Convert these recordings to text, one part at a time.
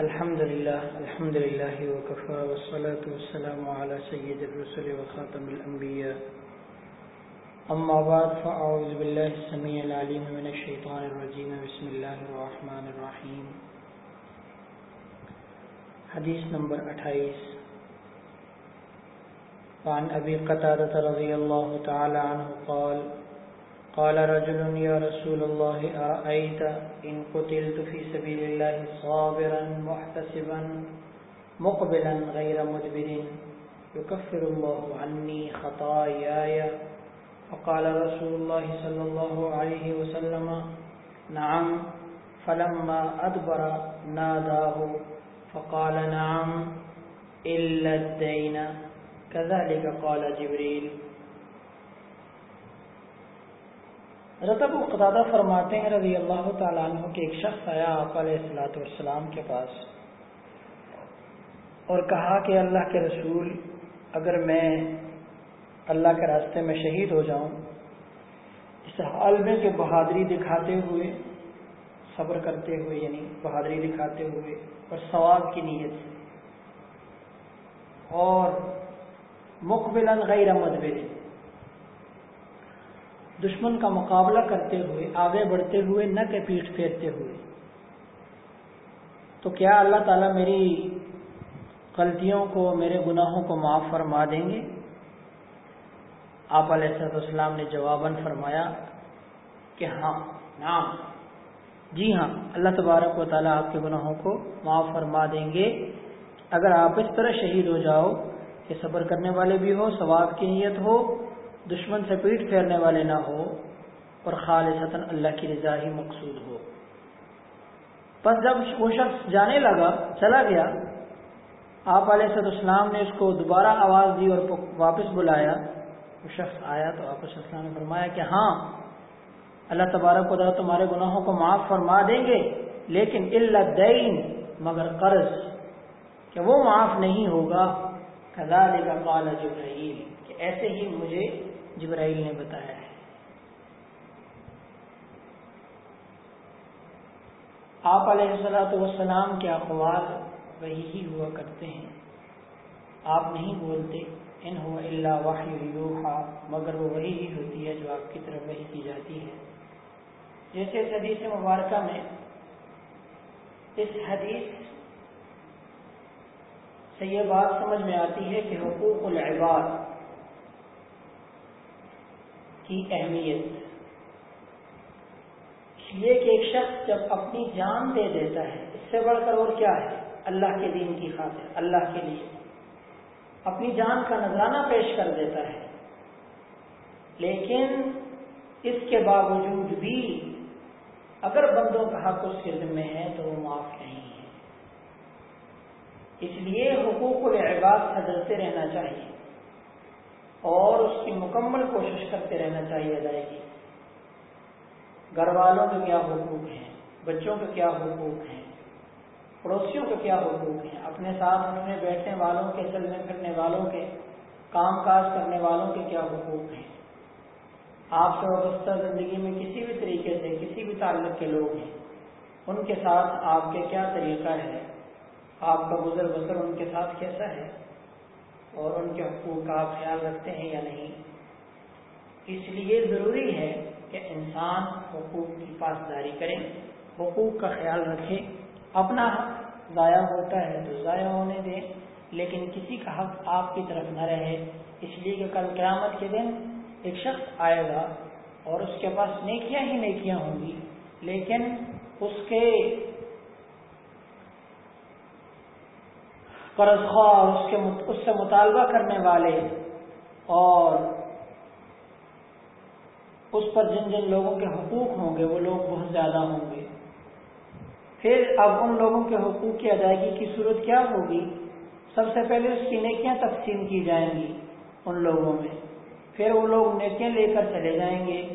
الحمد لله الحمد لله وكفى، والصلاة والسلام على سيد الرسل وخاتم الأنبياء. أما بعد، فأعوذ بالله السميع العليم من الشيطان الرجيم. بسم الله الرحمن الرحيم. حديث نمبر 28 وعن أبي قتادة رضي الله تعالى عنه قال قال رجل يا رسول الله، أرأيت إن قتلت في سبيل الله صابرا محتسبا مقبلا غير مدبر يكفر الله عني خطاياي. فقال رسول الله صلى الله عليه وسلم، نعم. فلما أدبر ناداه، فقال نعم، إلا الدين. كذلك قال جبريل. رتب قطادہ فرماتے ہیں رضی اللہ تعالیٰ عنہ کہ ایک شخص آیا آپ علیہ السلاۃ والسلام کے پاس اور کہا کہ اللہ کے رسول، اگر میں اللہ کے راستے میں شہید ہو جاؤں، اس حال میں کہ بہادری دکھاتے ہوئے، صبر کرتے ہوئے یعنی بہادری دکھاتے ہوئے اور ثواب کی نیت سے، اور مقبل غیر مدبر دشمن کا مقابلہ کرتے ہوئے آگے بڑھتے ہوئے نہ کہ پیٹ پھیرتے ہوئے۔ تو کیا اللہ تعالیٰ میری غلطیوں کو میرے گناہوں کو معاف فرما دیں گے؟ آپ علیہ السلام نے جواباً فرمایا کہ ہاں۔ نام جی ہاں اللہ تبارک و تعالیٰ آپ کے گناہوں کو معاف فرما دیں گے۔ اگر آپ اس طرح شہید ہو جاؤ کہ صبر کرنے والے بھی ہو ثواب کی نیت ہو دشمن سے پیٹ پھیرنے والے نہ ہو اور خالص اللہ کی رضا ہی مقصود ہو۔ بس جب وہ شخص جانے لگا، چلا گیا، آپ علیہ صد اسلام نے اس کو دوبارہ آواز دی اور واپس بلایا۔ وہ شخص آیا تو آپ السلام نے فرمایا کہ ہاں اللہ تبارک کو ذرا تمہارے گناہوں کو معاف فرما دیں گے، لیکن اللہ دین مگر قرض، کہ وہ معاف نہیں ہوگا۔ کزال کا قال جبرائیل، کہ ایسے ہی مجھے جبرائیل نے بتایا ہے۔ آپ علیہ السلاۃ والسلام کے اقوال وہی ہی ہوا کرتے ہیں۔ آپ نہیں بولتے، ان ہو اللہ واحد مگر وہ وہی ہی ہوتی ہے جو آپ کی طرف وہی کی جاتی ہے۔ جیسے اس حدیث مبارکہ میں اس حدیث سے یہ بات سمجھ میں آتی ہے کہ حقوق العباد کی اہمیت۔ اس لیے کہ ایک شخص جب اپنی جان دے دیتا ہے، اس سے بڑھ کر اور کیا ہے؟ اللہ کے دین کی خاطر، اللہ کے لیے۔ اپنی جان کا نذرانہ پیش کر دیتا ہے۔ لیکن اس کے باوجود بھی اگر بندوں کا حق اس کے ذمے ہے تو وہ معاف نہیں ہے۔ اس لیے حقوق العباد حضرتے رہنا چاہیے۔ اور اس کی مکمل کوشش کرتے رہنا چاہیے ادائیگی۔ گھر والوں کے کیا حقوق ہیں؟ بچوں کے کیا حقوق ہیں؟ پڑوسیوں کے کیا حقوق ہیں؟ اپنے ساتھ اٹھنے بیٹھنے والوں کے، چلنے پھرنے والوں کے، کام کاج کرنے والوں کے کیا حقوق ہیں؟ آپ سے وابستہ زندگی میں کسی بھی طریقے سے کسی بھی تعلق کے لوگ ہیں۔ ان کے ساتھ آپ کے کیا طریقہ ہے؟ آپ کا گزر بسر ان کے ساتھ کیسا ہے؟ اور ان کے حقوق کا آپ خیال رکھتے ہیں یا نہیں۔ اس لیے ضروری ہے کہ انسان حقوق کی پاسداری کرے، حقوق کا خیال رکھے۔ اپنا حق ضائع ہوتا ہے تو ضائع ہونے دیں لیکن کسی کا حق آپ کی طرف نہ رہے۔ اس لیے کہ کل قیامت کے دن ایک شخص آئے گا اور اس کے پاس نیکیاں ہی نیکیاں ہوں گی، لیکن اس کے قرض خواہ اس کے اس سے مطالبہ کرنے والے اور اس پر جن جن لوگوں کے حقوق ہوں گے وہ لوگ بہت زیادہ ہوں گے۔ پھر اب ان لوگوں کے حقوق کی ادائیگی کی صورت کیا ہوگی؟ سب سے پہلے اس کی نیکیاں تقسیم کی جائیں گی ان لوگوں میں۔ پھر وہ لوگ نیکیاں لے کر چلے جائیں گے۔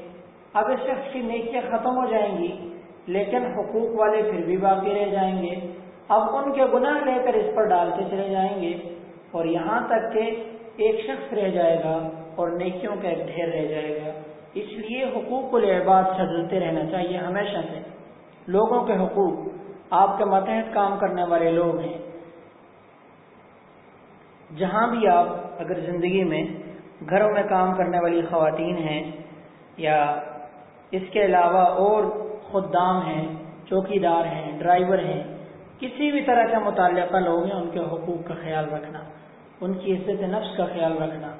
اب اس شخص کی نیکیاں ختم ہو جائیں گی، لیکن حقوق والے پھر بھی باقی رہ جائیں گے۔ اب ان کے گناہ لے کر اس پر ڈالتے چلے جائیں گے اور یہاں تک کہ ایک شخص رہ جائے گا اور نیکیوں کا ایک ڈھیر رہ جائے گا۔ اس لیے حقوق العباد سجلتے رہنا چاہیے ہمیشہ سے۔ لوگوں کے حقوق، آپ کے ماتحت کام کرنے والے لوگ ہیں۔ جہاں بھی آپ اگر زندگی میں گھروں میں کام کرنے والی خواتین ہیں یا اس کے علاوہ اور خدام ہیں چوکی دار ہیں، ڈرائیور ہیں کسی بھی طرح کا متعلقہ لوگ ہیں، ان کے حقوق کا خیال رکھنا، ان کی عزت نفس کا خیال رکھنا۔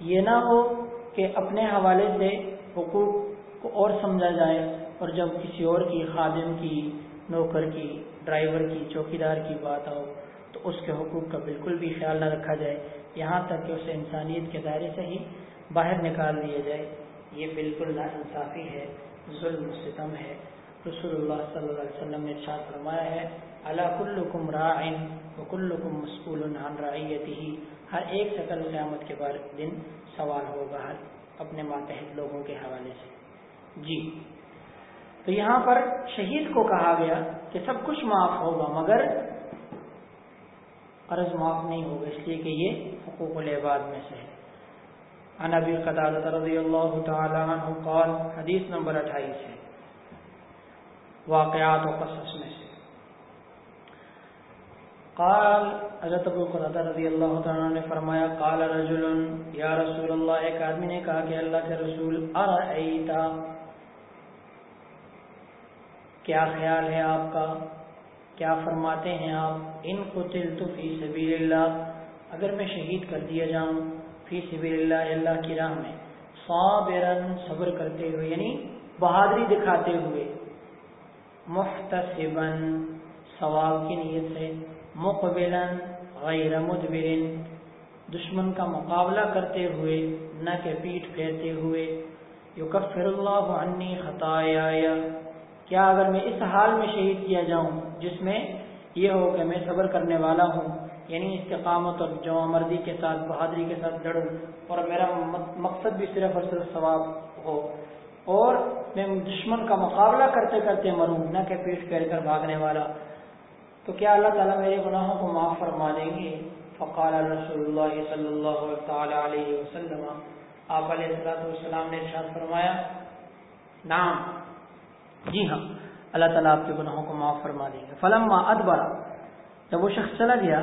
یہ نہ ہو کہ اپنے حوالے سے حقوق کو اور سمجھا جائے اور جب کسی اور کی خادم کی، نوکر کی، ڈرائیور کی چوکی دار کی بات ہو، تو اس کے حقوق کا بالکل بھی خیال نہ رکھا جائے۔ یہاں تک کہ اسے انسانیت کے دائرے سے ہی باہر نکال دیا جائے۔ یہ بالکل نا انصافی ہے، ظلم و ستم ہے۔ رسول اللہ صلی اللہ علیہ وسلم نے ارشاد فرمایا ہے اللہ کلکم رائن و کلکم مسکول عن رعیتی ہر ایک شکل قیامت کے بعد دن سوال ہوگا ہر اپنے ماتحت لوگوں کے حوالے سے۔ جی۔ تو یہاں پر شہید کو کہا گیا کہ سب کچھ معاف ہوگا، مگر قرض معاف نہیں ہوگا، اس لیے کہ یہ حقوق العباد میں سے ہے۔ عن ابی قتادہ رضی اللہ تعالی عنہ قال، حدیث نمبر اٹھائیس ہے۔ واقعات و قصص میں سے۔ قال، حضرت ابو قتادہ رضی اللہ تعالی عنہ نے فرمایا، قال رجل یا رسول اللہ، ایک آدمی نے کہا کہ اللہ کے رسول، ارائیتا؟ کیا خیال ہے آپ کا؟ کیا فرماتے ہیں آپ؟ ان قتل تو فی سبیل اللہ، اگر میں شہید کر دیا جاؤں فی سبیل اللہ اللہ کی راہ میں، صابرن، صبر کرتے ہوئے یعنی بہادری دکھاتے ہوئے محتسبا ثواب کی نیت سے مقبلا غیر مدبرن، دشمن کا مقابلہ کرتے ہوئے، نہ کہ پیٹ پھیرتے ہوئے، یکفر اللہ عنی خطایا کیا اگر میں اس حال میں شہید کیا جاؤں جس میں یہ ہو کہ میں صبر کرنے والا ہوں یعنی استقامت اور جمع مردی کے ساتھ، بہادری کے ساتھ لڑوں، اور میرا مقصد بھی صرف اور صرف ثواب ہو، اور میں دشمن کا مقابلہ کرتے کرتے مروں، نہ کہ پیٹ پھیر کر بھاگنے والا۔ تو کیا اللہ تعالیٰ میرے گناہوں کو معاف فرما دیں گے؟ فقال رسول اللہ صلی اللہ تعالی علیہ وسلم۔ آپ علیہ السلام نے ارشاد فرمایا نام جی ہاں اللہ تعالیٰ آپ کے گناہوں کو معاف فرما دیں گے۔ فلم ادبرا جب وہ شخص چلا گیا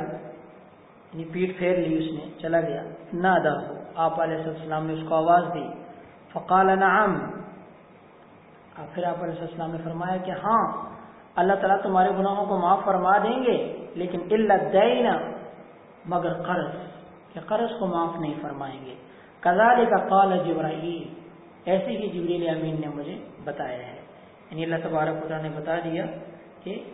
یعنی پیٹ پھیر لی اس نے، چلا گیا۔ نہ ادا ہو آپ علیہ السلام نے اس کو آواز دی۔ فقال نعم۔ پھر آپ علیہ السلام نے فرمایا کہ ہاں اللہ تعالیٰ تمہارے گناہوں کو معاف فرما دیں گے، لیکن اللہ دینا مگر قرض، کہ قرض کو معاف نہیں فرمائیں گے۔ کزال کا قال جبرائیل، ایسے ہی جبریل امین نے مجھے بتایا ہے۔ یعنی اللہ تبارک خدا نے بتا دیا کہ،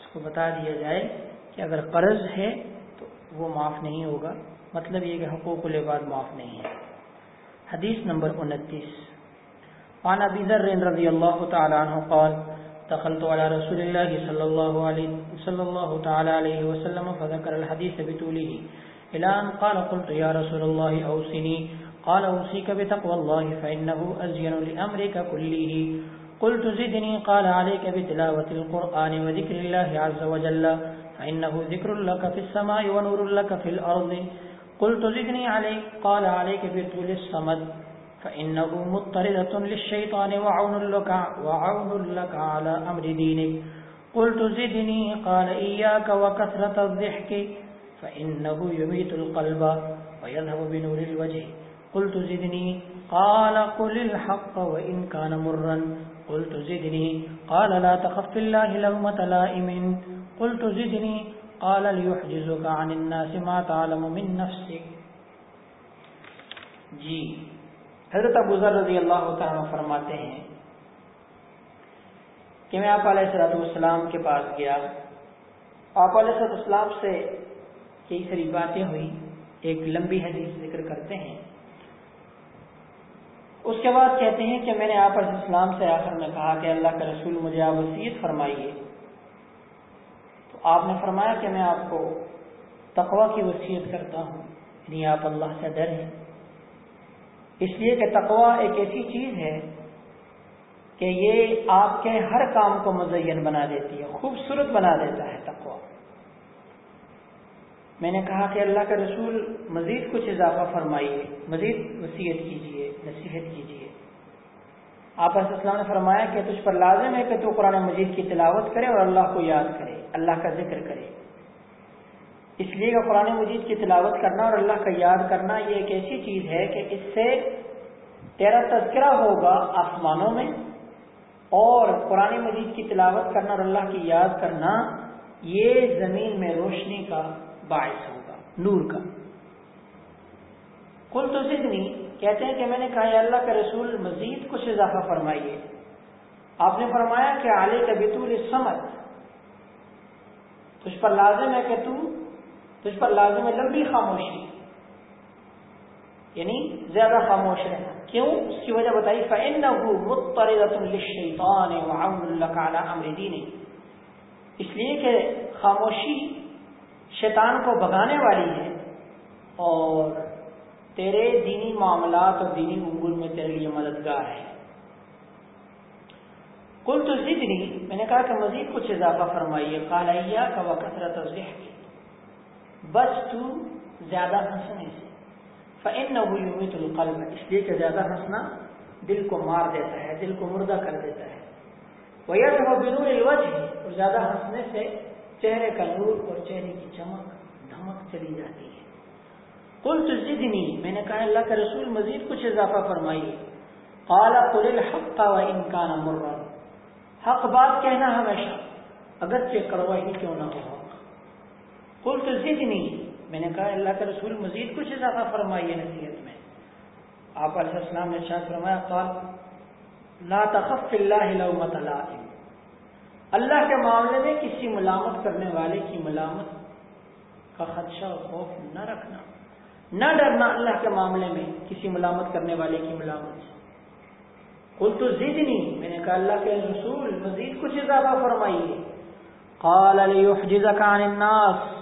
اس کو بتا دیا جائے کہ اگر قرض ہے تو وہ معاف نہیں ہوگا۔ مطلب یہ کہ حقوق العباد معاف نہیں ہے حدیث نمبر انتیس۔ عن ابي ذر رضي الله تعالى قال دخلت على رسول الله صلى الله عليه صلى الله تعالى عليه وسلم فذكر الحديث بطوله. الى ان قال، قلت، يا رسول الله اوصني قال اوصيك بتقوى الله فانه ازين لامرك كله. قلت، زدني. قال، عليك بتلاوة القرآن وذكر الله عز وجل، فإنه ذكر لك في السماء ونور لك في الأرض. قلت، زدني عليك. قال، عليك بطول الصمد. فإنه مضطردة للشيطان وعون لك, وعون لك على أمر دينك. قلت زدني قال إياك وكثرة الضحك. فإنه يميت القلب ويذهب بنور الوجه. قلت زدني قال قل الحق وإن كان مرا. قلت زدني قال لا تخف في الله لومة لائم. قلت زدني قال ليحجزك عن الناس ما تعلم من نفسك. جی۔ حضرت ابو ذر رضی اللہ تعالیٰ فرماتے ہیں کہ میں آپ علیہ السلام والسلام کے پاس گیا۔ آپ علیہ السلام سے کئی ساری باتیں ہوئی ایک لمبی حدیث ذکر کرتے ہیں۔ اس کے بعد کہتے ہیں کہ میں نے آپ علیہ السلام سے آخر میں کہا کہ اللہ کا رسول مجھے آپ وسیعت فرمائیے۔ تو آپ نے فرمایا کہ میں آپ کو تقوا کی وصیت کرتا ہوں۔ یعنی آپ اللہ سے ڈریں اس لیے کہ تقوا ایک ایسی چیز ہے کہ یہ آپ کے ہر کام کو مزین بنا دیتی ہے، خوبصورت بنا دیتا ہے تقوا میں نے کہا کہ اللہ کا رسول مزید کچھ اضافہ فرمائیے، مزید وصیت کیجیے، نصیحت کیجیے۔ آپ السلام نے فرمایا کہ تجھ پر لازم ہے کہ تو قرآن مجید کی تلاوت کرے اور اللہ کو یاد کرے، اللہ کا ذکر کرے۔ اس لیے کہ قرآن مجید کی تلاوت کرنا اور اللہ کا یاد کرنا یہ ایک ایسی چیز ہے کہ اس سے تیرا تذکرہ ہوگا آسمانوں میں اور قرآن مجید کی تلاوت کرنا اور اللہ کی یاد کرنا یہ زمین میں روشنی کا باعث ہوگا، نور کا۔ کل تو سدنی کہتے ہیں کہ میں نے کہا یا اللہ کا رسول، مزید کچھ اضافہ فرمائیے۔ آپ نے فرمایا کہ علی کا بتول سمت تجھ پر لازم ہے کہ تو تجھ پر لازم ہے لمبی خاموشی۔ یعنی زیادہ خاموش رہنا۔ کیوں؟ اس کی وجہ بتائی اس لیے کہ خاموشی شیطان کو بگانے والی ہے اور تیرے دینی معاملات اور دینی امور میں تیرے لیے مددگار ہے۔ کل تو ضد نہیں میں نے کہا کہ مزید کچھ اضافہ فرمائیے۔ کالیا کا وہ کثرت بس تو زیادہ ہنسنے سے۔ فن القلب۔ اس لیے کہ زیادہ ہنسنا دل کو مار دیتا ہے، دل کو مردہ کر دیتا ہے۔ وہ بنور الوجہ ہے اور زیادہ ہنسنے سے چہرے کا نور اور چہرے کی چمک، دھمک چلی جاتی ہے۔ کل تجدنی میں نے کہا، اللہ کا رسول، مزید کچھ اضافہ فرمائیے۔ قال قل الحق کا و انکان مرا۔ حق بات کہنا ہمیشہ، اگرچہ کڑوا ہی کیوں نہ ہو۔ حق کل تجدنی میں نے کہا، اللہ کا رسول مزید کچھ اضافہ فرمائیے نصیحت میں۔ آپ علیہ السلام نے شاہ فرمایا، قال، لا تخف اللہ لومت اللہ کے معاملے میں کسی ملامت کرنے والے کی ملامت کا خدشہ اور خوف نہ رکھنا۔ نہ ڈرنا اللہ کے معاملے میں کسی ملامت کرنے والے کی ملامت۔ سے کل تو زد نہیں میں نے کہا، اللہ کے رسول مزید کچھ اضافہ فرمائیے قال عن الناس۔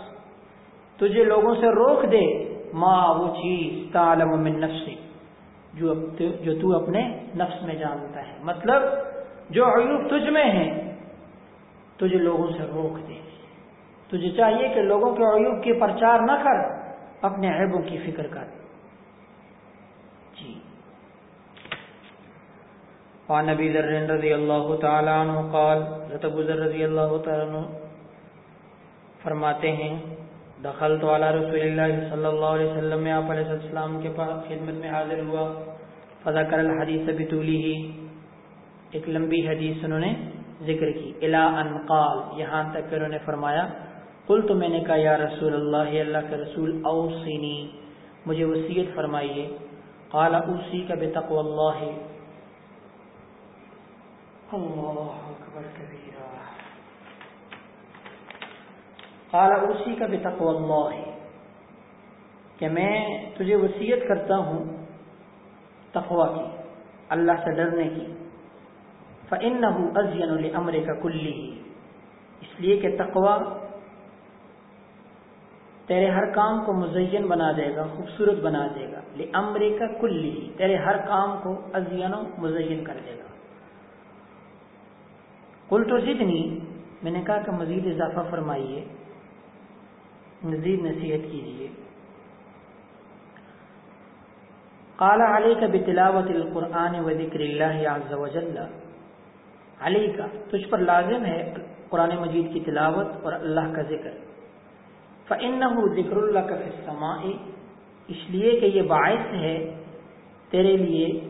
تجھے لوگوں سے روک دے۔ ماں وہ چیز تعلم من نفسی جو جو تو اپنے نفس میں جانتا ہے۔ مطلب جو عیوب تجھ میں ہیں، تجھے لوگوں سے روک دے۔ تجھے چاہیے کہ لوگوں کے عیوب کی پرچار نہ کر، اپنے عیبوں کی فکر کر۔ جی۔ وعن نبی ذر رضی اللہ تعالی عنہ قال رتب ذر رضی اللہ تعالی عنہ فرماتے ہیں دخل تو رسول اللہ صلی اللہ علیہ وسلم میں آپ علیہ السلام کے پاس خدمت میں حاضر ہوا۔ فضا کر الحدیث بطولی ہی ایک لمبی حدیث انہوں نے ذکر کی۔ الا ان قال، یہاں تک کہ انہوں نے فرمایا قل تو میں نے کہا، یا رسول اللہ اللہ کے رسول اوسینی مجھے وصیت فرمائیے۔ قال اوسی کا بتقو اللہ۔ اللہ اکبر، کبیرہ۔ قال اسی کا بھی اللہ ہے کہ میں تجھے وصیت کرتا ہوں تقوا کی، اللہ سے ڈرنے کی فن ازین العمر کا کلی اس لیے کہ تقوا تیرے ہر کام کو مزین بنا دے گا، خوبصورت بنا دے گا۔ امر کا کلی تیرے ہر کام کو ازین و مزین کر دے گا۔ کل تو جتنی میں نے کہا کہ مزید اضافہ فرمائیے۔ مزید نصیحت کیجیے۔ قال علی کا بتلاوت القرآن و ذکر اللہ عز و جل۔ علی کا تجھ پر لازم ہے قرآن مجید کی تلاوت اور اللہ کا ذکر۔ فَإِنَّهُ ذکر اللہ کا فسما اس لیے کہ یہ باعث ہے تیرے لیے،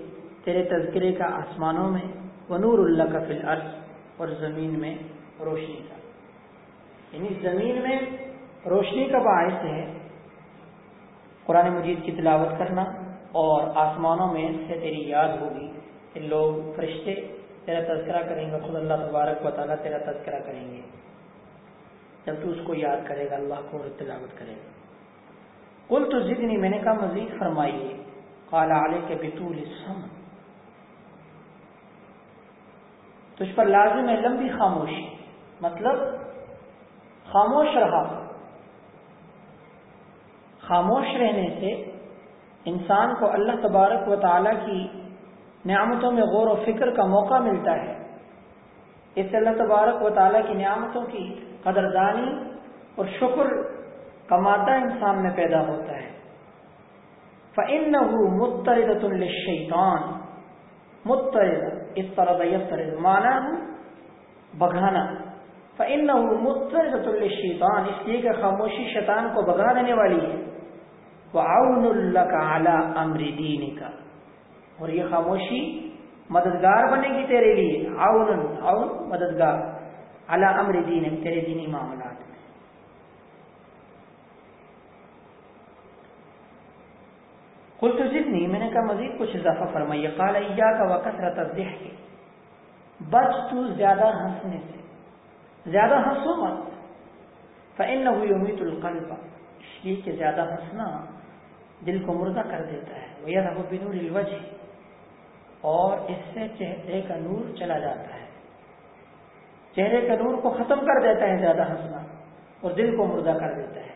تیرے تذکرے کا آسمانوں میں، ونور اللہ کا فی الارض اور زمین میں روشنی کا۔ یعنی زمین میں روشنی کا باعث ہے قرآن مجید کی تلاوت کرنا اور آسمانوں میں سے تیری یاد ہوگی کہ لوگ فرشتے تیرا تذکرہ کریں گے خود اللہ تبارک و تعالیٰ تیرا تذکرہ کریں گے۔ جب تو اس کو یاد کرے گا، اللہ کو تلاوت کرے گا۔ کل تو ضد میں نے کہا، مزید فرمائیے۔ کالا علیہ کے بطول تجھ پر لازم ہے لمبی خاموشی۔ مطلب خاموش رہا۔ خاموش رہنے سے انسان کو اللہ تبارک و تعالیٰ کی نعمتوں میں غور و فکر کا موقع ملتا ہے۔ اس سے اللہ تبارک و تعالیٰ کی نعمتوں کی قدردانی اور شکر کا مادہ انسان میں پیدا ہوتا ہے۔ فن مترد الشیطان مترد اس طرح مانا بگانا فن مترد الشیطان اس لیے کہ خاموشی شیطان کو بگا دینے والی ہے۔ وہ آؤن اللہ کا اعلیٰ امر دین کا اور یہ خاموشی مددگار بنے گی تیرے لیے۔ آؤن آؤن مددگار۔ اعلیٰ امر دین تیرے دینی معاملات۔ میں کل تو جتنی میں نے کہا، مزید کچھ اضافہ فرمائیے۔ کالا کا وقت رہتا کے بچ تو زیادہ ہنسنے سے، زیادہ ہنسو مت۔ فن ہوئی القلب۔ اس لیے کہ زیادہ ہنسنا دل کو مردہ کر دیتا ہے۔ وہ یہ بنور الوجہ اور اس سے چہرے کا نور چلا جاتا ہے۔ چہرے کا نور کو ختم کر دیتا ہے زیادہ ہنسنا اور دل کو مردہ کر دیتا ہے۔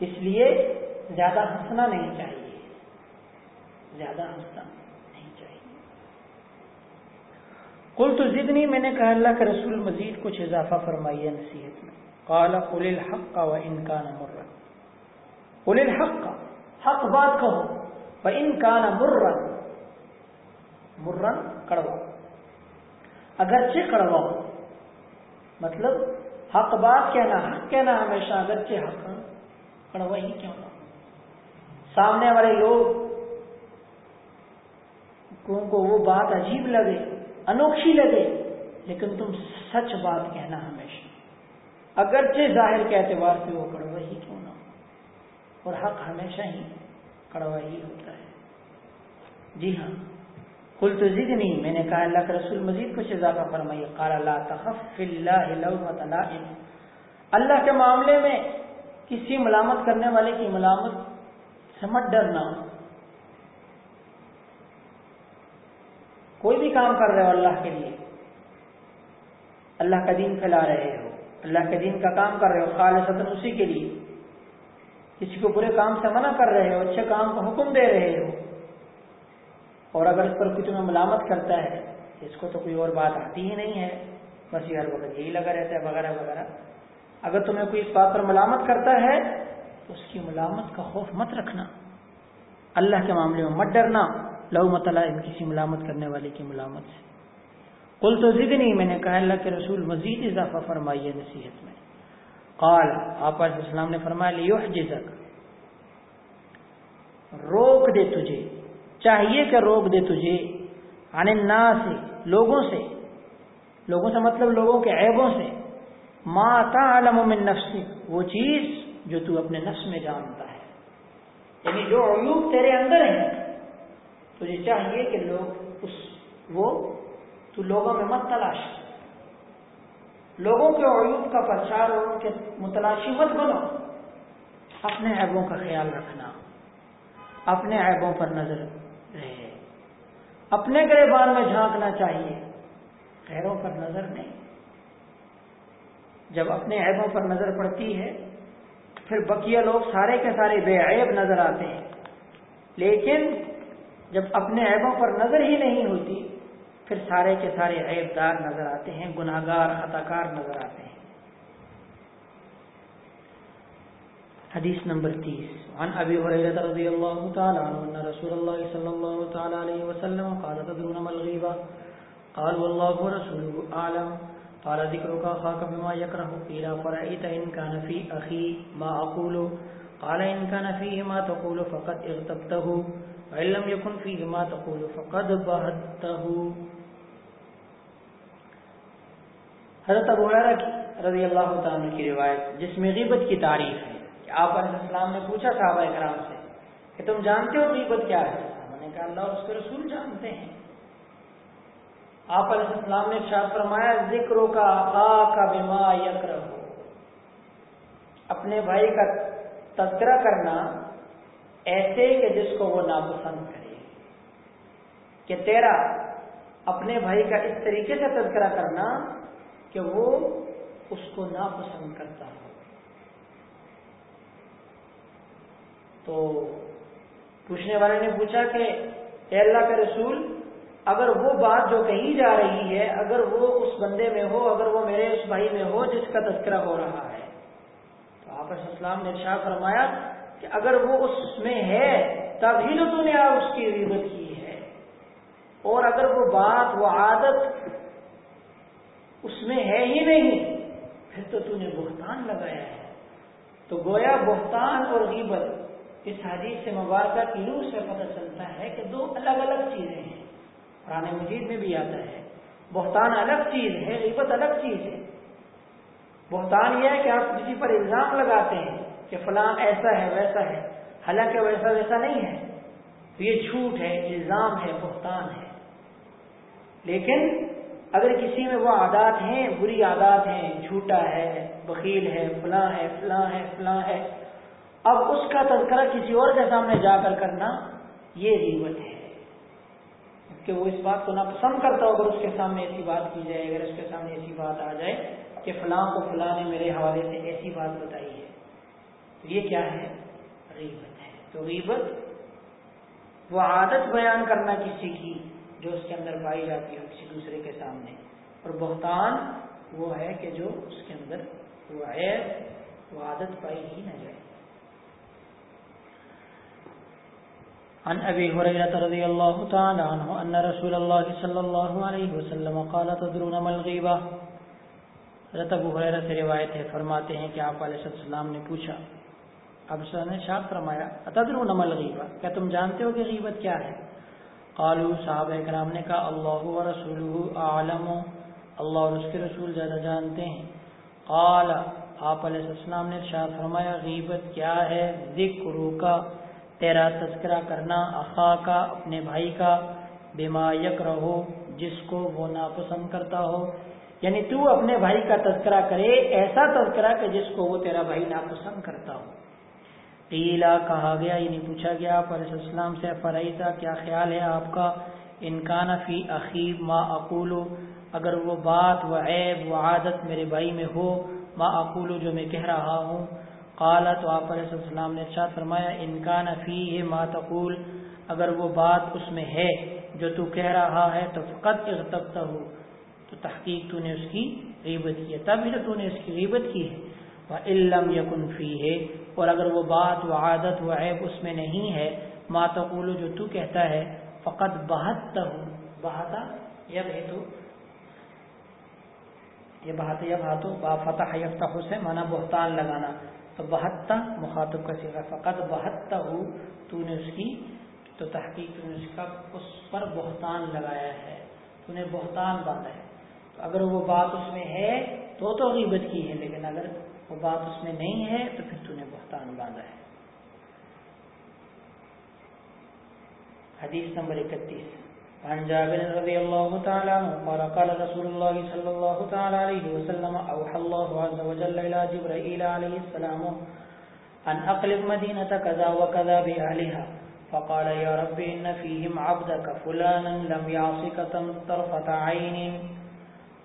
اس لیے زیادہ ہنسنا نہیں چاہیے۔ زیادہ ہنسنا نہیں چاہیے۔ کل تو ضد میں نے کہا، اللہ کے رسول مزید کچھ اضافہ فرمائیے نصیحت میں۔ کالا قل الحق کا وہ انکان مرن قل الحق کا حق بات کہو۔ وہ انکان مرن مرن کڑوا۔ اگرچہ کڑوا ہو مطلب حق بات کہنا، حق کہنا ہمیشہ اگرچہ حق کڑوا ہی کیوں نہ سامنے والے لوگ کو وہ بات عجیب لگے، انوکھی لگے، لیکن تم سچ بات کہنا ہمیشہ، اگرچہ ظاہر کے اعتبار سے وہ کڑوا ہی کیوں اور حق ہمیشہ ہی کڑوا ہی ہوتا ہے۔ جی ہاں۔ کل تو ضد نہیں میں نے کہا اللہ کا رسول مزید کچھ اضافہ فرمائیے۔ قال اللہ تخف اللہ اللہ کے معاملے میں کسی ملامت کرنے والے کی ملامت سے مت ڈرنا۔ کوئی بھی کام کر رہے ہو اللہ کے لیے۔ اللہ کا دین پھیلا رہے ہو۔ اللہ کے دین کا کام کر رہے ہو خالص اسی کے لیے۔ کسی کو برے کام سے منع کر رہے ہو، اچھے کام کو حکم دے رہے ہو، اور اگر اس پر کچھ تمہیں ملامت کرتا ہے، اس کو تو کوئی اور بات آتی ہی نہیں ہے۔ بس یہ ہر وقت یہی لگا رہتا ہے، وغیرہ وغیرہ۔ اگر تمہیں کوئی اس بات پر ملامت کرتا ہے، تو اس کی ملامت کا خوف مت رکھنا۔ اللہ کے معاملے میں مت ڈرنا۔ لو مطلع کسی ملامت کرنے والے کی ملامت سے کل تو ضد نہیں میں نے کہا اللہ کے رسول مزید اضافہ فرمائیے نصیحت میں۔ قال، آپ علیہ السلام نے فرمایا لیو جزک روک دے تجھے، چاہیے کہ روک دے تجھے، عن الناس سے لوگوں سے لوگوں سے مطلب لوگوں کے عیبوں سے، ما تعلم من نفسک وہ چیز جو تو اپنے نفس میں جانتا ہے۔ یعنی جو عیوب تیرے اندر ہیں، تجھے چاہیے کہ لوگ اس، وہ تو لوگوں میں مت تلاش۔ لوگوں کے عیوب کا پرچار اور ان کے متلاشی مت بنو۔ اپنے عیبوں کا خیال رکھنا۔ اپنے عیبوں پر نظر رہے۔ اپنے گریبان میں جھانکنا چاہیے۔ خیروں پر نظر نہیں۔ جب اپنے عیبوں پر نظر پڑتی ہے، پھر بقیہ لوگ سارے کے سارے بے عیب نظر آتے ہیں۔ لیکن جب اپنے عیبوں پر نظر ہی نہیں ہوتی پھر سارے کے سارے عیب دار نظر آتے ہیں گناہ گار خطا کار نظر آتے ہیں۔ حدیث نمبر تیس۔ عن ابی حریرت رضی اللہ تعالی عنہ ان رسول اللہ صلی اللہ تعالی علیہ وسلم قال تدرون ما الغیبہ؟ قال والله ورسوله اعلم۔ قال ذکرك اخاك بما يكره قيل فرأيت ان كان في اخي ما اقول قال ان كان فيه ما تقول فقد اغتبته علم یکن فی ما تقول فقد بہته حضرت ابو ہریرہ رضی اللہ تعالی کی روایت جس میں غیبت کی تعریف ہے کہ آپ علیہ السلام نے پوچھا صحابہ کرام سے کہ تم جانتے ہو غیبت کیا ہے؟ میں نے کہا، اللہ اس کے رسول جانتے ہیں۔ آپ علیہ السلام نے ارشاد فرمایا، ذکر کا آ کا بما یکرہ اپنے بھائی کا تذکرہ کرنا ایسے کہ جس کو وہ ناپسند کرے۔ کہ تیرا اپنے بھائی کا اس طریقے سے تذکرہ کرنا کہ وہ اس کو ناپسند کرتا ہو تو پوچھنے والے نے پوچھا کہ اے اللہ کے رسول، اگر وہ بات جو کہی جا رہی ہے، اگر وہ اس بندے میں ہو، اگر وہ میرے اس بھائی میں ہو جس کا تذکرہ ہو رہا ہے۔ تو آپ اسلام نے شاہ فرمایا کہ اگر وہ اس میں ہے تب ہی تو نے اس کی غیبت کی ہے۔ اور اگر وہ بات، وہ عادت اس میں ہے ہی نہیں۔ پھر تو تو نے بہتان لگایا ہے۔ تو گویا بہتان اور غیبت اس حدیث سے مبارکہ کی روح سے پتہ چلتا ہے کہ دو الگ الگ چیزیں ہیں۔ قرآن مجید میں بھی آتا ہے۔ بہتان الگ چیز ہے، غیبت الگ چیز ہے۔ بہتان یہ ہے کہ آپ کسی پر الزام لگاتے ہیں کہ فلاں ایسا ہے، ویسا ہے۔ حالانکہ ویسا ویسا نہیں ہے۔ تو یہ جھوٹ ہے، الزام ہے، بہتان ہے۔ لیکن اگر کسی میں وہ عادات ہیں، بری عادات ہیں، جھوٹا ہے، بخیل ہے، فلاں ہے فلاں ہے فلاں ہے، اب اس کا تذکرہ کسی اور کے سامنے جا کر کرنا یہ ریوت ہے۔ کہ وہ اس بات کو ناپسند کرتا ہو اگر اس کے سامنے ایسی بات کی جائے، اگر اس کے سامنے ایسی بات آ جائے کہ فلاں کو فلاں نے میرے حوالے سے ایسی بات بتائی ہے۔ تو یہ کیا ہے؟ غیبت ہے۔ تو غیبت وہ عادت بیان کرنا کسی کی جو اس کے اندر پائی جاتی ہو کسی دوسرے کے سامنے۔ اور بہتان وہ ہے کہ جو اس کے اندر وہ عیب وہ عادت پائی ہی نہ جائے۔ عن ابي هريره رضي الله تعالى عنه ان رسول الله صلى الله عليه وسلم قال تدرون ما الغيبه حضرت ابو ہریرہ سے روایت ہے، فرماتے ہیں کہ آپ علیہ السلام نے پوچھا، اب سر نے شاد فرمایا تدرون ما الغیبہ؟ کیا تم جانتے ہو کہ غیبت کیا ہے؟ قالو صاحب اکرام نے کہا، اللہ و رسول عالم اللہ اور اس کے رسول زیادہ جانتے ہیں۔ قال، آپ علیہ السلام نے شاد فرمایا، غیبت کیا ہے؟ ذکر کا، تیرا تذکرہ کرنا اخا کا، اپنے بھائی کا، بما یک رہو جس کو وہ ناپسند کرتا ہو۔ یعنی تو اپنے بھائی کا تذکرہ کرے، ایسا تذکرہ کہ جس کو وہ تیرا بھائی ناپسند کرتا ہو۔ قیلا کہا گیا یعنی پوچھا گیا، آپ علیہ السلام سے فرعیتا کیا خیال ہے آپ کا؟ انکان فی اخیب ما اقولو، اگر وہ بات و عیب و عادت میرے بھائی میں ہو، ما اقولو جو میں کہہ رہا ہوں۔ قالا، تو آپ علیہ السلام نے ارشاد فرمایا انکان فی ہے ماتقول اگر وہ بات اس میں ہے جو تو کہہ رہا ہے، تو فقط اغتبتا ہو تو تحقیق تو نے اس کی غیبت کی ہے، تب ہی تو نے اس کی غیبت کی ہے۔ وہ علم یقن فی ہے اور اگر وہ بات و عادت و عیب اس میں نہیں ہے ماتقول جو تو کہتا ہے فقط بہت ہو بہتا یب ہے تو، یہ بہت یا بہتو با فتح یفتح سے مانا بہتان لگانا۔ تو بہتہ مخاطب کا سیکھا فقط بہتہ تو نے اس کی، تو تحقیق تو نے اس کا اس پر بہتان لگایا ہے۔ تو نے بہتان باندھا ہے۔ تو اگر وہ بات اس میں ہے، تو تو غیبت کی ہے، لیکن اگر وہ بات اس میں نہیں ہے تو پھر تو نے بہتان باندھا ہے۔ حدیث نمبر اکتیس۔ عن جابر رضي الله تعالى عنه قال قال رسول الله صلى الله تعالى عليه وسلم أوحى الله عز وجل إلى جبرائيل عليه السلام أن أقلب مدينة كذا وكذا بأهلها فقال يا رب إن فيهم عبدك فلانا لم يعصك طرفة عين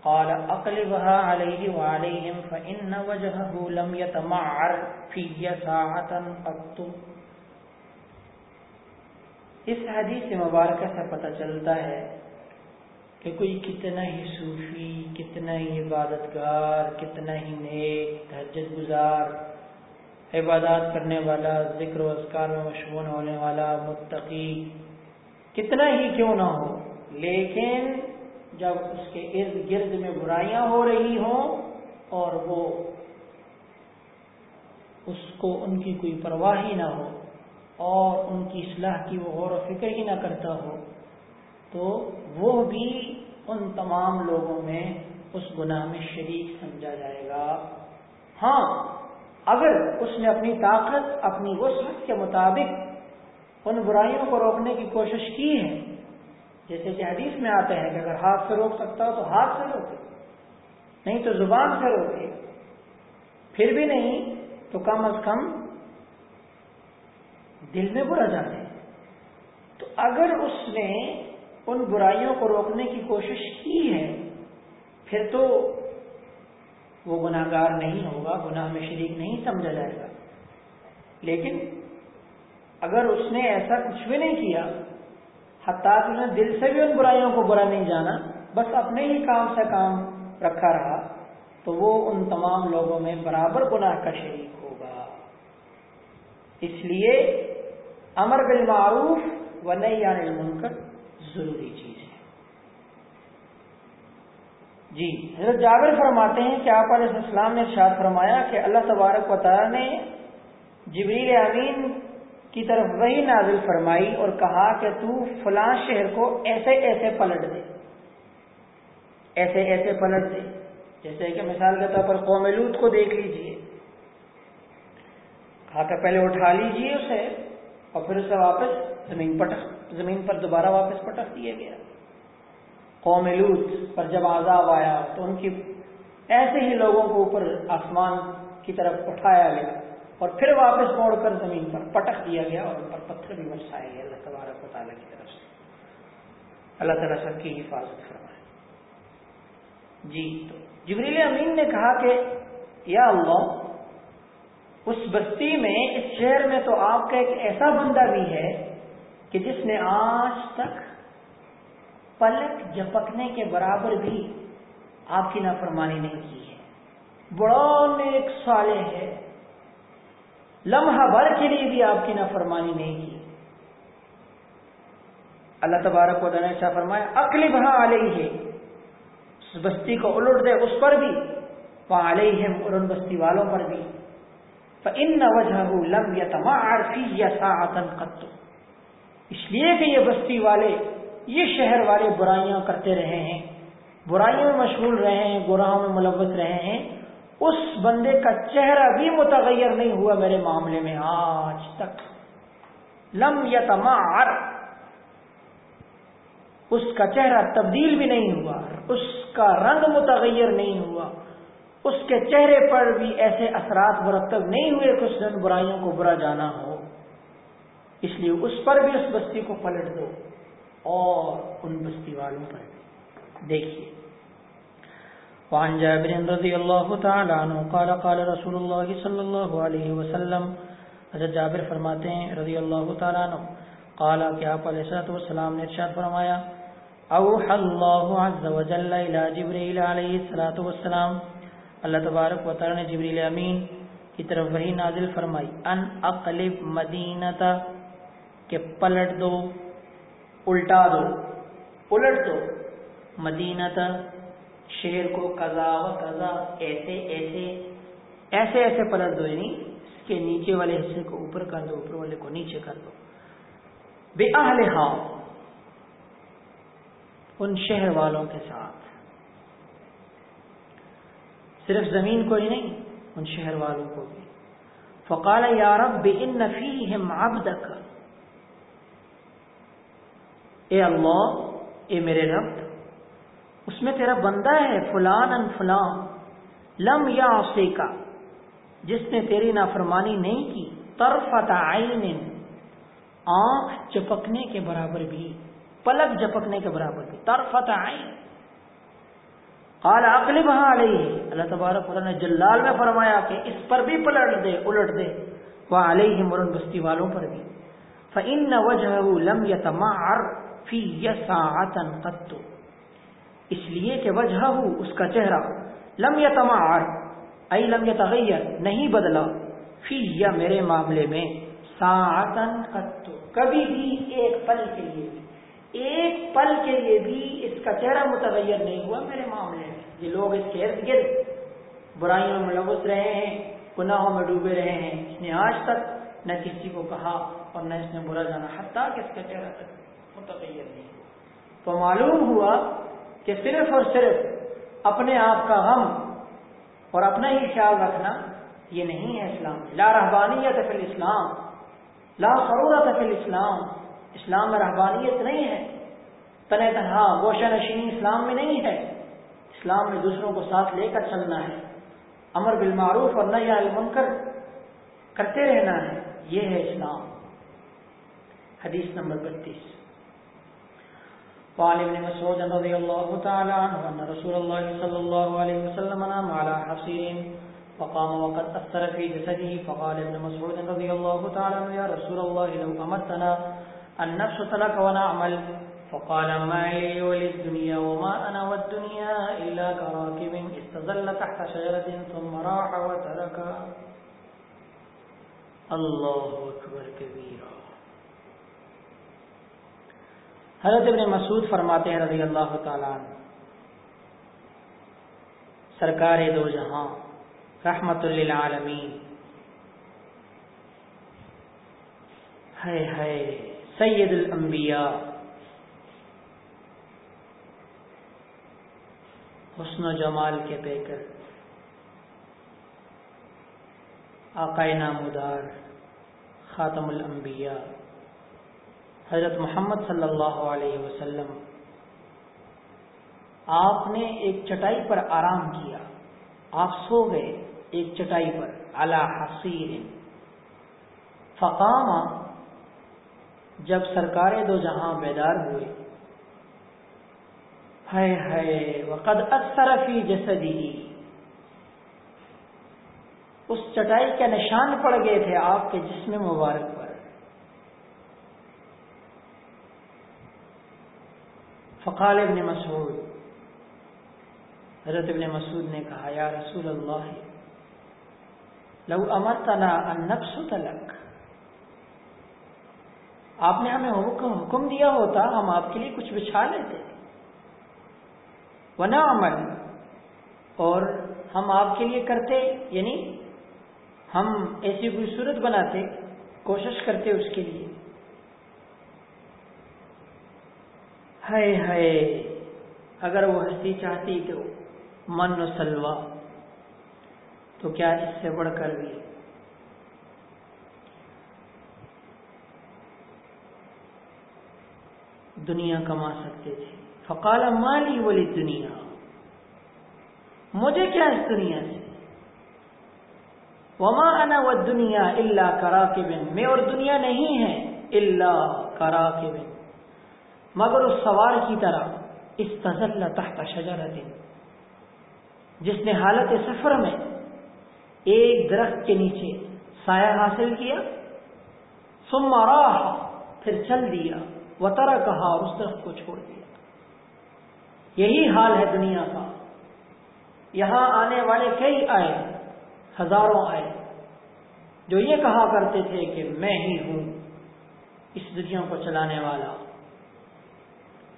قال أقلبها عليه وعليهم فإن وجهه لم يتمعر في ساعة قط. اس حدیث مبارکہ سے پتہ چلتا ہے کہ کوئی کتنا ہی صوفی، کتنا ہی عبادت گار کتنا ہی نیک، تہجد گزار، عبادات کرنے والا، ذکر و اذکار میں مشغول ہونے والا، متقی، کتنا ہی کیوں نہ ہو، لیکن جب اس کے ارد گرد میں برائیاں ہو رہی ہوں اور وہ اس کو ان کی کوئی پرواہ ہی نہ ہو اور ان کی اصلاح کی وہ غور و فکر ہی نہ کرتا ہو، تو وہ بھی ان تمام لوگوں میں اس گناہ میں شریک سمجھا جائے گا۔ ہاں اگر اس نے اپنی طاقت، اپنی وسعت کے مطابق ان برائیوں کو روکنے کی کوشش کی ہے جیسے کہ حدیث میں آتے ہیں کہ اگر ہاتھ سے روک سکتا ہو تو ہاتھ سے روکے، نہیں تو زبان سے روکے۔ پھر بھی نہیں تو کم از کم دل میں برا جانے۔ تو اگر اس نے ان برائیوں کو روکنے کی کوشش کی ہے، پھر تو وہ گناہ گار نہیں ہوگا، گناہ میں شریک نہیں سمجھا جائے گا۔ لیکن اگر اس نے ایسا کچھ بھی نہیں کیا حتیٰ کہ انہوں نے دل سے بھی ان برائیوں کو برا نہیں جانا، بس اپنے ہی کام سے کام رکھا رہا، تو وہ ان تمام لوگوں میں برابر گناہ کا شریک ہوگا۔ اس لیے امر بالمعروف و نئی عن المنکر ضروری چیز ہے۔ جی حضرت جاگر فرماتے ہیں کہ آپ علیہ السلام نے ارشاد فرمایا کہ اللہ تبارک و تعالیٰ نے جبریل امین کی طرف وہی نازل فرمائی اور کہا کہ تو فلاں شہر کو ایسے ایسے پلٹ دے۔ ایسے ایسے پلٹ دے۔ جیسے کہ مثال کے طور پر قوم لوت کو دیکھ لیجیے۔ کہا کہ پہلے اٹھا لیجیے اسے اور پھر اسے واپس زمین پٹک زمین پر دوبارہ واپس پٹک دیا گیا۔ قوم لوت پر جب عذاب آیا تو ان کی ایسے ہی لوگوں کو اوپر آسمان کی طرف اٹھایا گیا۔ اور پھر واپس موڑ کر زمین پر پٹک دیا گیا اور ان پر پتھر بھی برسائے گئے۔ اللہ تبارک و تعالیٰ کی طرف سے۔ اللہ تعالیٰ سب کی حفاظت فرمائے۔ جی تو جبریل امین نے کہا کہ، یا اللہ، اس بستی میں، اس شہر میں تو آپ کا ایک ایسا بندہ بھی ہے کہ جس نے آج تک پلک جپکنے کے برابر بھی آپ کی نافرمانی نہیں کی ہے۔ بڑا نیک سالے ہے۔ لمحہ بھر کے لیے بھی آپ کی نافرمانی نہیں کی۔ اللہ تبارک و تعالیٰ نے فرمایا اکلی بہا علیہ ہے اس بستی کو الٹ دے اس پر بھی وہ علیہ اور ان بستی والوں پر بھی۔ ان وجہ لم یا تما عرفی یا اس لیے کہ یہ بستی والے، یہ شہر والے برائیاں کرتے رہے ہیں۔ برائیوں میں مشغول رہے ہیں، گناہوں میں ملوث رہے ہیں۔ اس بندے کا چہرہ بھی متغیر نہیں ہوا میرے معاملے میں آج تک۔ لم یا تمار اس کا چہرہ تبدیل بھی نہیں ہوا، اس کا رنگ متغیر نہیں ہوا۔ اس کے چہرے پر بھی ایسے اثرات مرتب نہیں ہوئے کہ اس دن برائیوں کو برا جانا ہو۔ اس لیے اس پر بھی اس بستی کو پلٹ دو اور ان بستی والوں پر دیکھیے۔ وعن جابر رضی اللہ تعالی عنہ قال قال رسول اللہ صلی اللہ علیہ وسلم، حضرت جابر فرماتے ہیں، رضی اللہ تعالی عنہ، قال کہ آپ علیہ الصلوۃ والسلام نے ارشاد فرمایا اوحى اللہ عز وجل الى جبريل علیہ الصلوۃ والسلام، اللہ تبارک و تعالی نے جبریل امین کی طرف وحی نازل فرمائی، ان اقلب مدینہ کہ پلٹ دو، الٹا دو الٹ دو مدینہ شیر کو قضا و قضا، ایسے ایسے ایسے ایسے پلٹ دو یعنی اس کے نیچے والے حصے کو اوپر کر دو، اوپر والے کو نیچے کر دو۔ بے اہل ہاں ان شہر والوں کے ساتھ۔ صرف زمین کو ہی نہیں، ان شہر والوں کو بھی۔ فقال یا رب، ان نفی عبدک۔ اے اللہ، اے میرے رب اس میں تیرا بندہ ہے فلان ان فلان، لم یا کا جس نے تیری نافرمانی نہیں کی طرفت عین، آنکھ چپکنے کے برابر بھی، پلک جپکنے کے برابر بھی طرفت عین۔ قال عقل بہا علیہ۔ اللہ تبارک نے جلال میں فرمایا کہ اس پر بھی پلٹ دے، الٹ دے۔ وہ علیہ مرن بستی والوں پر بھی۔ فن وجہ لم یتمعر فی یساعتن قطو اس لیے کہ وجہ ہو اس کا چہرہ۔ لم یا تمار ائی لم یا تغیر نہیں بدلا۔ فی یا میرے معاملے میں ساعتن قطو کبھی بھی ایک پل کے لیے۔ بھی ایک پل کے لیے بھی اس کا چہرہ متغیر نہیں ہوا میرے معاملے میں۔ یہ لوگ اس کے ارد گرد برائیوں میں لبس رہے ہیں، گناہوں میں ڈوبے رہے ہیں۔ اس نے آج تک نہ کسی کو کہا اور نہ اس نے برا جانا، حتیٰ کہ اس کا چہرہ تک متغیر نہیں ہوا۔ تو معلوم ہوا کہ صرف اور صرف اپنے آپ کا غم اور اپنا ہی خیال رکھنا یہ نہیں ہے اسلام۔ لا رحبانیت فی الاسلام، لا ضرورت فی الاسلام۔ اسلام میں رحبانیت نہیں ہے۔ تن تنہا، گوشہ نشینی اسلام میں نہیں ہے۔ اسلام میں دوسروں کو ساتھ لے کر چلنا ہے۔ امر بالمعروف اور نیا المنکر کرتے رہنا ہے۔ یہ ہے اسلام۔ حدیث نمبر بتیس۔ وعن ابن مسعود رضي الله تعالى عنه أن رسول الله صلى الله عليه وسلم نام على حصير فقام وقد أثر في جسده فقال ابن مسعود رضي الله تعالى عنه يا رسول الله لو أمتنا النفس تلك ونعمل فقال ما لي وللدنيا وما أنا والدنيا إلا كراكب استظل تحت شجرة ثم راح وترك الله أكبر كبيرا حضرت ابن مسعود فرماتے ہیں رضی اللہ تعالیٰ عنہ، سرکار دو جہاں، رحمت للعالمین۔ ہے ہے سید الانبیاء۔ حسن و جمال کے پیکر۔ آقائے نامدار، خاتم الانبیاء۔ حضرت محمد صلی اللہ علیہ وسلم، آپ نے ایک چٹائی پر آرام کیا۔ آپ سو گئے ایک چٹائی پر اللہ حسیر فقامہ جب سرکار دو جہاں بیدار ہوئے۔ ہے ہے وقد اثر فی جسدی۔ اس چٹائی کے نشان پڑ گئے تھے آپ کے جسم مبارک پر فقال ابن مسعود، حضرت ابن مسعود نے کہا، یا رسول اللہ، لو امرتنا ان نفس تلک آپ نے ہمیں حکم حکم دیا ہوتا، ہم آپ کے لیے کچھ بچھا لیتے۔ ونا عمل، اور ہم آپ کے لیے کرتے یعنی ہم ایسی کوئی صورت بناتے، کوشش کرتے اس کے لیے۔ ہائے ہائے اگر وہ ہستی چاہتی کہ من و سلوا تو کیا اس سے بڑھ کر بھی؟ دنیا کما سکتے تھے۔ فقال، مالی ولی دنیا۔ مجھے کیا اس دنیا سے؟ وما انا و دنیا اللہ کرا کے بن میں اور دنیا نہیں ہے اللہ کرا کے بن مگر اس سوار کی طرح اس تزل تحت شجرت، جس نے حالت سفر میں ایک درخت کے نیچے سایہ حاصل کیا، ثم راح پھر چل دیا وطرا کہا اور اس درخت کو چھوڑ دیا۔ یہی حال ہے دنیا کا۔ یہاں آنے والے کئی آئے، ہزاروں آئے، جو یہ کہا کرتے تھے کہ میں ہی ہوں، اس دنیا کو چلانے والا۔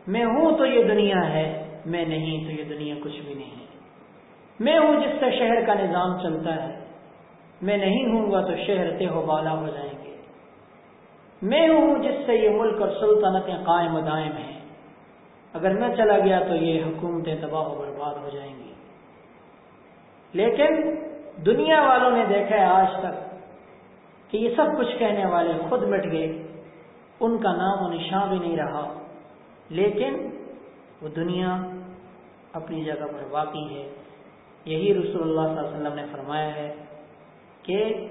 میں ہوں تو یہ دنیا ہے، میں نہیں تو یہ دنیا کچھ بھی نہیں میں ہوں جس سے شہر کا نظام چلتا ہے۔ میں نہیں ہوں گا تو شہر تے ہو بالا ہو جائیں گے۔ میں ہوں جس سے یہ ملک اور سلطنتیں قائم و دائم ہیں۔ اگر میں چلا گیا تو یہ حکومتیں تباہ و برباد ہو جائیں گی۔ لیکن دنیا والوں نے دیکھا ہے آج تک کہ یہ سب کچھ کہنے والے خود مٹ گئے۔ ان کا نام و نشان بھی نہیں رہا۔ لیکن وہ دنیا اپنی جگہ پر واقعی ہے۔ یہی رسول اللہ صلی اللہ علیہ وسلم نے فرمایا ہے کہ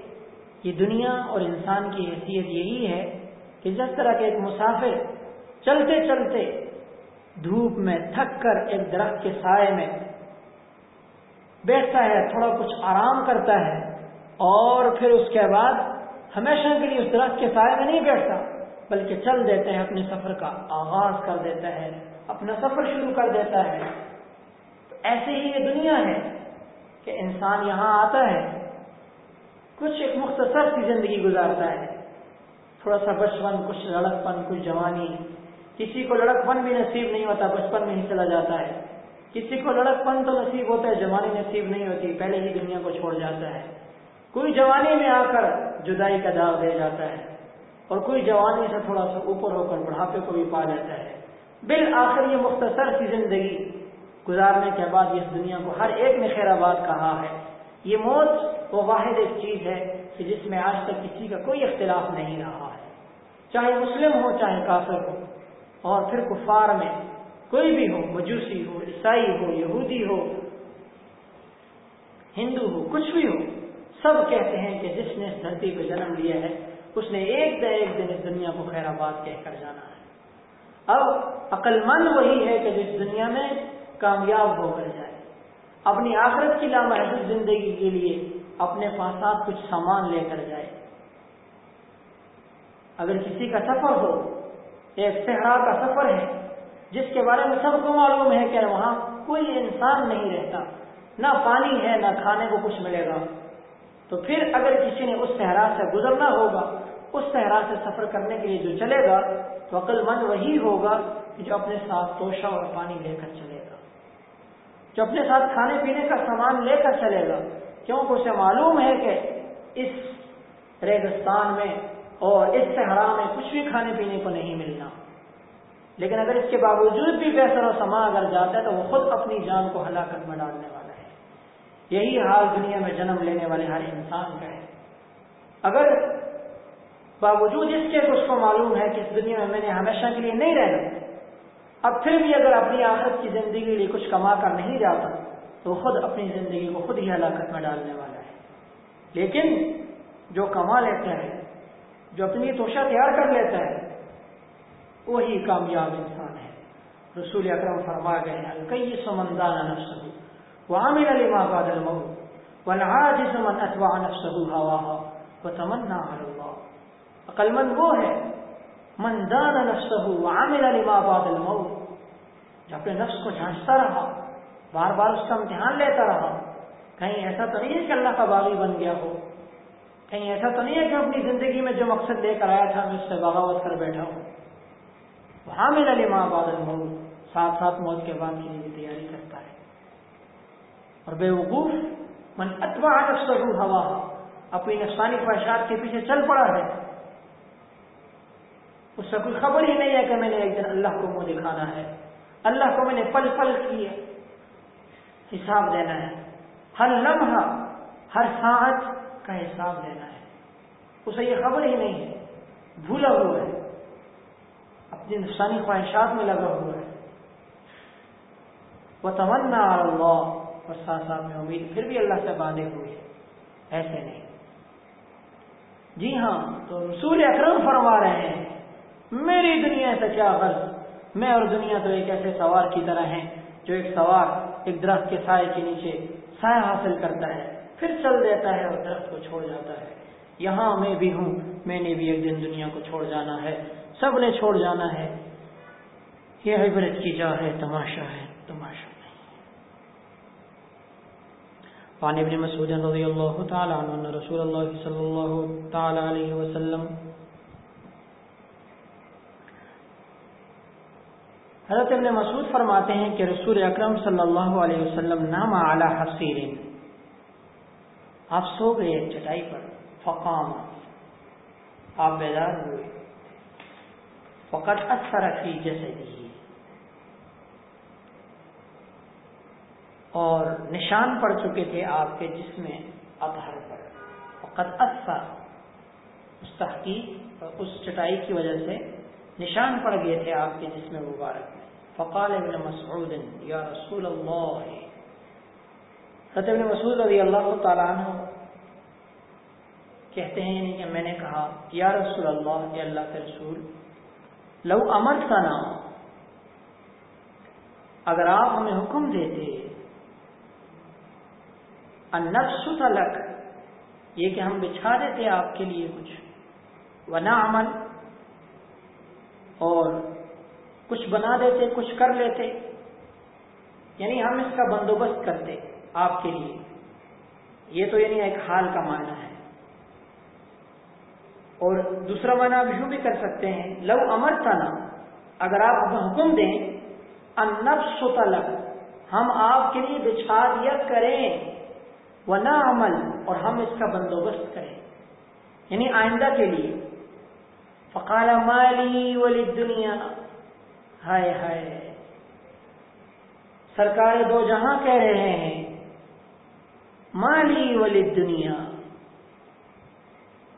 یہ دنیا اور انسان کی حیثیت یہی ہے کہ جس طرح کے ایک مسافر چلتے چلتے دھوپ میں تھک کر ایک درخت کے سائے میں بیٹھتا ہے، تھوڑا کچھ آرام کرتا ہے اور پھر اس کے بعد ہمیشہ کے لیے اس درخت کے سائے میں نہیں بیٹھتا۔ بلکہ چل دیتے ہیں اپنے سفر کا، آغاز کر دیتا ہے، اپنا سفر شروع کر دیتا ہے۔ تو ایسے ہی یہ دنیا ہے کہ انسان یہاں آتا ہے، کچھ ایک مختصر سی زندگی گزارتا ہے۔ تھوڑا سا بچپن، کچھ لڑک پن کچھ جوانی۔ کسی کو لڑک پن بھی نصیب نہیں ہوتا، بچپن میں ہی چلا جاتا ہے۔ کسی کو لڑک پن تو نصیب ہوتا ہے، جوانی نصیب نہیں ہوتی، پہلے ہی دنیا کو چھوڑ جاتا ہے۔ کوئی جوانی میں آ کر جدائی کا داغ دے جاتا ہے۔ اور کوئی جوانی سے تھوڑا سا اوپر ہو کر بڑھاپے کو بھی پا جاتا ہے۔ بالآخر یہ مختصر سی زندگی گزارنے کے بعد اس دنیا کو ہر ایک نے خیر آباد کہا ہے۔ یہ موت وہ واحد ایک چیز ہے کہ جس میں آج تک کسی کا کوئی اختلاف نہیں رہا ہے۔ چاہے مسلم ہو، چاہے کافر ہو، اور پھر کفار میں کوئی بھی ہو، مجوسی ہو، عیسائی ہو، یہودی ہو، ہندو ہو، کچھ بھی ہو، سب کہتے ہیں کہ جس نے اس دھرتی پہ جنم لیا ہے اس نے ایک دن ایک دن اس دنیا کو خیر آباد کہہ کر جانا ہے۔ اب عقل مند وہی ہے کہ جس دنیا میں کامیاب ہو کر جائے۔ اپنی آخرت کی لامحدود زندگی کے لیے اپنے پاس کچھ سامان لے کر جائے۔ اگر کسی کا سفر ہو، ایک صحرا کا سفر ہے، جس کے بارے میں سب کو معلوم ہے کہ وہاں کوئی انسان نہیں رہتا، نہ پانی ہے، نہ کھانے کو کچھ ملے گا۔ تو پھر اگر کسی نے اس صحرا سے گزرنا ہوگا، اس صحرا سے سفر کرنے کے لیے جو چلے گا، تو عقل مند وہی ہوگا کہ جو اپنے ساتھ توشہ اور پانی لے کر چلے گا۔ جو اپنے ساتھ کھانے پینے کا سامان لے کر چلے گا کیونکہ اسے معلوم ہے کہ اس ریگستان میں اور اس صحرا میں کچھ بھی کھانے پینے کو نہیں ملنا۔ لیکن اگر اس کے باوجود بھی بہتر و سما اگر جاتا ہے تو وہ خود اپنی جان کو ہلاکت میں ڈالنے والا یہی حال دنیا میں جنم لینے والے ہر انسان کا ہے۔ اگر باوجود اس کے اس کو معلوم ہے کہ اس دنیا میں میں نے ہمیشہ کے لیے نہیں رہنا، اب پھر بھی اگر اپنی آخرت کی زندگی کے لیے کچھ کما کر نہیں جاتا، تو خود اپنی زندگی کو خود ہی ہلاکت میں ڈالنے والا ہے۔ لیکن جو کما لیتا ہے، جو اپنی توشہ تیار کر لیتا ہے، وہی کامیاب انسان ہے۔ رسول اکرم فرما گئے ہیں کئی سمندان نفس وعامل لما بعد الموت، والعاجز من اتبع نفسه هواها وتمنى على الله. عقل مند وہ ہے؟ من دان نفسه وعامل لما بعد الموت. جو اپنے نفس کو جھانچتا رہا، بار بار اس کا امتحان لیتا رہا، کہیں ایسا تو نہیں ہے کہ اللہ کا باغی بن گیا ہو، کہیں ایسا تو نہیں ہے کہ اپنی زندگی میں جو مقصد لے کر آیا تھا، میں اس سے بغاوت کر بیٹھا ہوں۔ حامل علی ماں بادل موت ساتھ ساتھ موت کے بعد کی بھی تیاری کرتا ہے اور بے وقوف من اتوا نفسه ہوا اپنی نفسانی خواہشات کے پیچھے چل پڑا ہے، اس سے کوئی خبر ہی نہیں ہے کہ میں نے ایک دن اللہ کو منہ دکھانا ہے، اللہ کو میں نے پل پل کی حساب دینا ہے۔ ہر لمحہ، ہر سانچ کا حساب دینا ہے۔ اسے یہ خبر ہی نہیں ہے، بھولا ہوا ہے۔ اپنی نفسانی خواہشات میں لگا ہوا ہے۔ وہ تمنا اللہ اور ساتھ ساتھ میں امید، پھر بھی اللہ سے باندھے ہوئے ایسے نہیں۔ جی ہاں تو رسول اکرم فرما رہے ہیں، میری دنیا سے کیا غرض؟ میں اور دنیا تو ایک ایسے سوار کی طرح ہیں جو ایک سوار ایک درخت کے سائے کے نیچے سایہ حاصل کرتا ہے، پھر چل دیتا ہے اور درخت کو چھوڑ جاتا ہے۔ یہاں میں بھی ہوں، میں نے بھی ایک دن دنیا کو چھوڑ جانا ہے، سب نے چھوڑ جانا ہے۔ یہ عبرت کی جا ہے، تماشا ہے، تماشا نہیں وعن ابن مسعود رضی اللہ تعالی عنہ رسول اللہ صلی اللہ تعالی علیہ وسلم حضرت ابن مسعود فرماتے ہیں کہ رسول اکرم صلی اللہ علیہ وسلم نام اعلی حسیر آپ سو گئے چٹائی پر فقام آپ بیدار ہوئے۔ فقط اثر فی جسدی۔ اور نشان پڑ چکے تھے آپ کے جسم اطہر پر۔ فقط اثر اس تحقیق اور اس چٹائی کی وجہ سے نشان پڑ گئے تھے آپ کے جسم مبارک میں فقال ابن مسعود، یا رسول اللہ۔ حضرت ابن مسعود رضی اللہ تعالیٰ عنہ کہتے ہیں یعنی کہ میں نے کہا، یا رسول اللہ یا اللہ کے رسول، لو امر کا نام اگر آپ ہمیں حکم دیتے انفس تلک، یہ کہ ہم بچھا دیتے آپ کے لیے کچھ۔ ونا عمل اور کچھ بنا دیتے، کچھ کر لیتے۔ یعنی ہم اس کا بندوبست کرتے آپ کے لیے۔ یہ تو یعنی ایک حال کا معنی ہے۔ اور دوسرا معنی آپ یوں بھی کر سکتے ہیں، لو امر تنا اگر آپ حکم دیں انفس طلب ہم آپ کے لیے بچھا دیا کریں۔ وہ نہ عمل اور ہم اس کا بندوبست کریں۔ یعنی آئندہ کے لیے۔ فقال مالی ولی دنیا ہائے ہائے۔ سرکار دو جہاں کہہ رہے ہیں۔ مالی ولی دنیا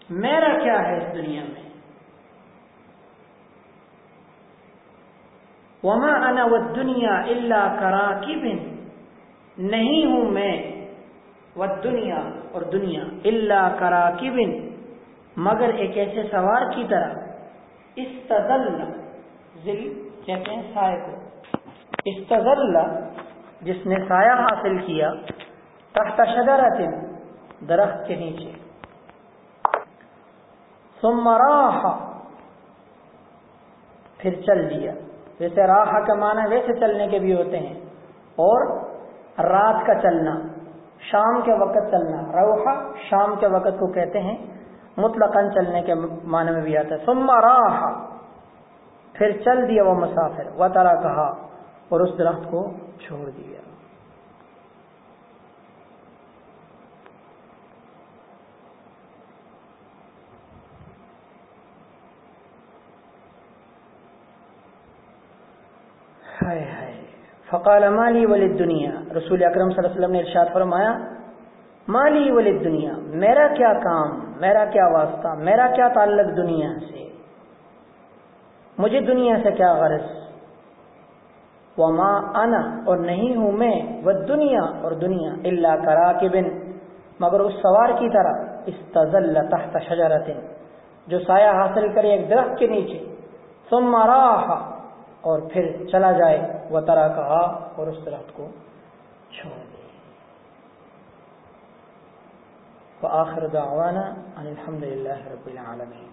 میرا کیا ہے اس دنیا میں؟ وما انا و دنیا اللہ کرا کی بن نہیں ہوں میں۔ و دنیا اور دنیا اللہ کرا کی بن مگر ایک ایسے سوار کی طرح۔ استدل ذل کہتے ہیں سائے کو۔ استدل جس نے سایہ حاصل کیا، تحت شجرت، درخت کے نیچے۔ ثم راح، پھر چل دیا۔ ویسے راہ کا معنی ویسے چلنے کے بھی ہوتے ہیں، اور رات کا چلنا۔ شام کے وقت چلنا، روحا شام کے وقت کو کہتے ہیں، مطلقاً چلنے کے معنی میں بھی آتا ہے۔ ثم راہ پھر چل دیا وہ مسافر و طرح کہا اور اس درخت کو چھوڑ دیا۔ فقال مالی ولد دنیا رسول اکرم صلی اللہ علیہ وسلم نے ارشاد فرمایا، مالی ولد دنیا میرا کیا کام، میرا کیا واسطہ، میرا کیا تعلق دنیا سے؟ مجھے دنیا سے کیا غرض؟ وما انا، اور نہیں ہوں میں وہ دنیا اور دنیا اللہ کرا کے بن مگر اس سوار کی طرح، استزل تحت شجرت، جو سایہ حاصل کرے ایک درخت کے نیچے، ثم راح اور پھر چلا جائے وہ طرح کہا اور اس درخت کو چھوڑ دے۔ وآخر دعوانا ان الحمد للہ رب العالمین۔